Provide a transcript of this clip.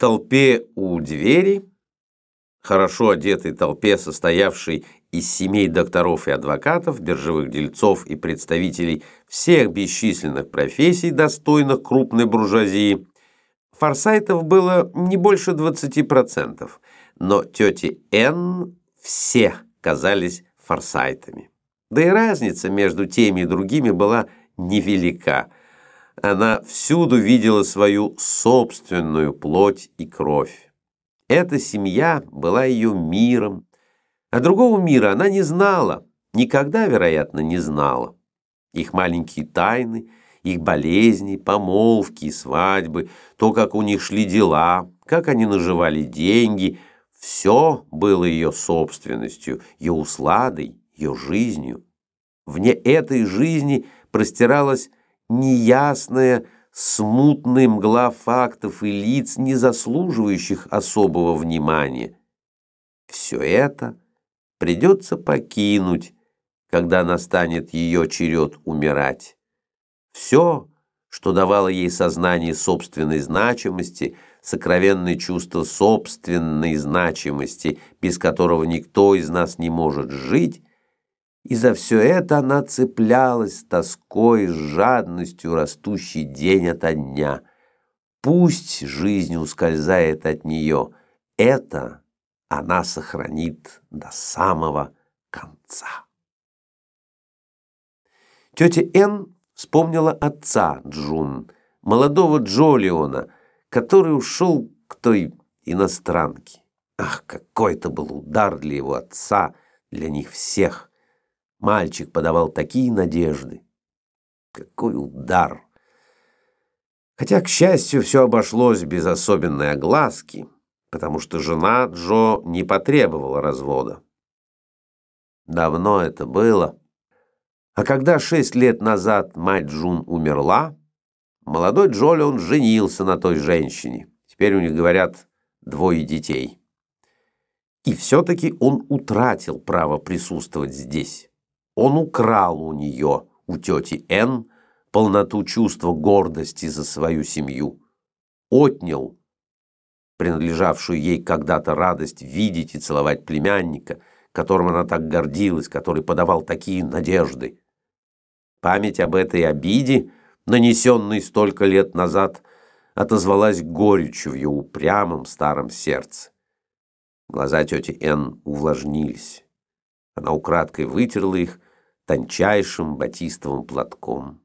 толпе у двери, хорошо одетой толпе, состоявшей из семей докторов и адвокатов, биржевых дельцов и представителей всех бесчисленных профессий, достойных крупной буржуазии, форсайтов было не больше 20%, но тети Н все казались форсайтами. Да и разница между теми и другими была невелика – она всюду видела свою собственную плоть и кровь. Эта семья была ее миром, а другого мира она не знала, никогда, вероятно, не знала. Их маленькие тайны, их болезни, помолвки свадьбы, то, как у них шли дела, как они наживали деньги, все было ее собственностью, ее усладой, ее жизнью. Вне этой жизни простиралась неясная, смутная мгла фактов и лиц, не заслуживающих особого внимания. Все это придется покинуть, когда настанет ее черед умирать. Все, что давало ей сознание собственной значимости, сокровенное чувство собственной значимости, без которого никто из нас не может жить, и за все это она цеплялась тоской, жадностью, растущей день ото дня. Пусть жизнь ускользает от нее, это она сохранит до самого конца. Тетя Н вспомнила отца Джун, молодого Джолиона, который ушел к той иностранке. Ах, какой это был удар для его отца, для них всех. Мальчик подавал такие надежды. Какой удар! Хотя, к счастью, все обошлось без особенной огласки, потому что жена Джо не потребовала развода. Давно это было. А когда шесть лет назад мать Джун умерла, молодой Джолион женился на той женщине. Теперь у них, говорят, двое детей. И все-таки он утратил право присутствовать здесь. Он украл у нее, у тети Н, полноту чувства гордости за свою семью. Отнял принадлежавшую ей когда-то радость видеть и целовать племянника, которым она так гордилась, который подавал такие надежды. Память об этой обиде, нанесенной столько лет назад, отозвалась горечью в ее упрямом старом сердце. Глаза тети Н увлажнились. Она украдкой вытерла их тончайшим батистовым платком.